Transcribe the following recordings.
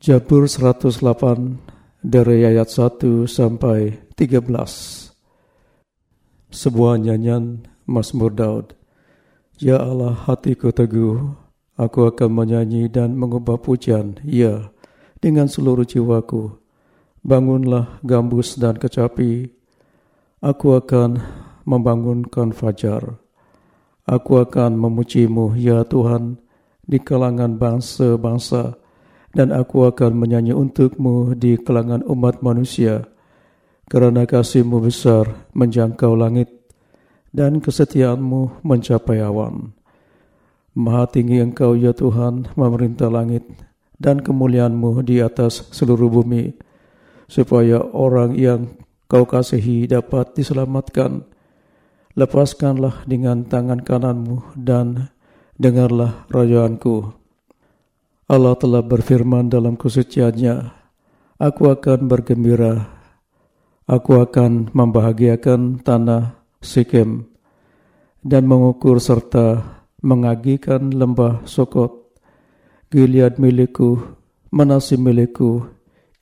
Jabur 108 dari ayat 1 sampai 13. Sebuah nyanyian Mazmur Daud. Ya Allah hatiku teguh, aku akan menyanyi dan mengubah pujian, ya, dengan seluruh jiwaku. Bangunlah gambus dan kecapi, aku akan membangunkan fajar. Aku akan memujimu, ya Tuhan, di kalangan bangsa-bangsa dan aku akan menyanyi untukmu di kalangan umat manusia, kerana kasihmu besar menjangkau langit, dan kesetiaanmu mencapai awan. Maha tinggi engkau ya Tuhan memerintah langit, dan kemuliaanmu di atas seluruh bumi, supaya orang yang kau kasihi dapat diselamatkan. Lepaskanlah dengan tangan kananmu dan dengarlah rajaanku. Allah telah berfirman dalam kesuciannya, Aku akan bergembira, aku akan membahagiakan tanah Sikem dan mengukur serta mengagikan lembah Sokot. Gilead milikku, Manasi milikku,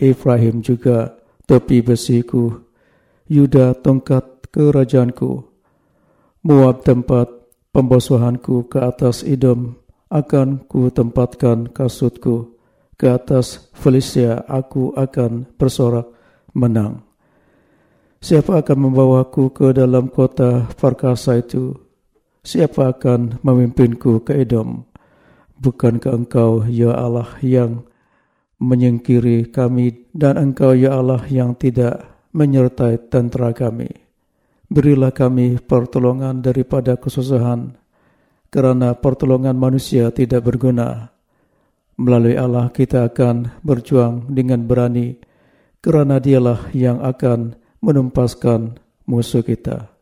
Efraim juga tepi besiku, Yuda tongkat kerajaanku, Muab tempat pembosohanku ke atas Idom, akan ku tempatkan kasutku ke atas Felicia aku akan bersorak menang. Siapa akan membawaku ke dalam kota Farkasa itu? Siapa akan memimpinku ke Edom? Bukankah engkau, ya Allah, yang menyingkiri kami dan engkau, ya Allah, yang tidak menyertai tentera kami? Berilah kami pertolongan daripada kesusahan kerana pertolongan manusia tidak berguna. Melalui Allah kita akan berjuang dengan berani kerana dialah yang akan menumpaskan musuh kita.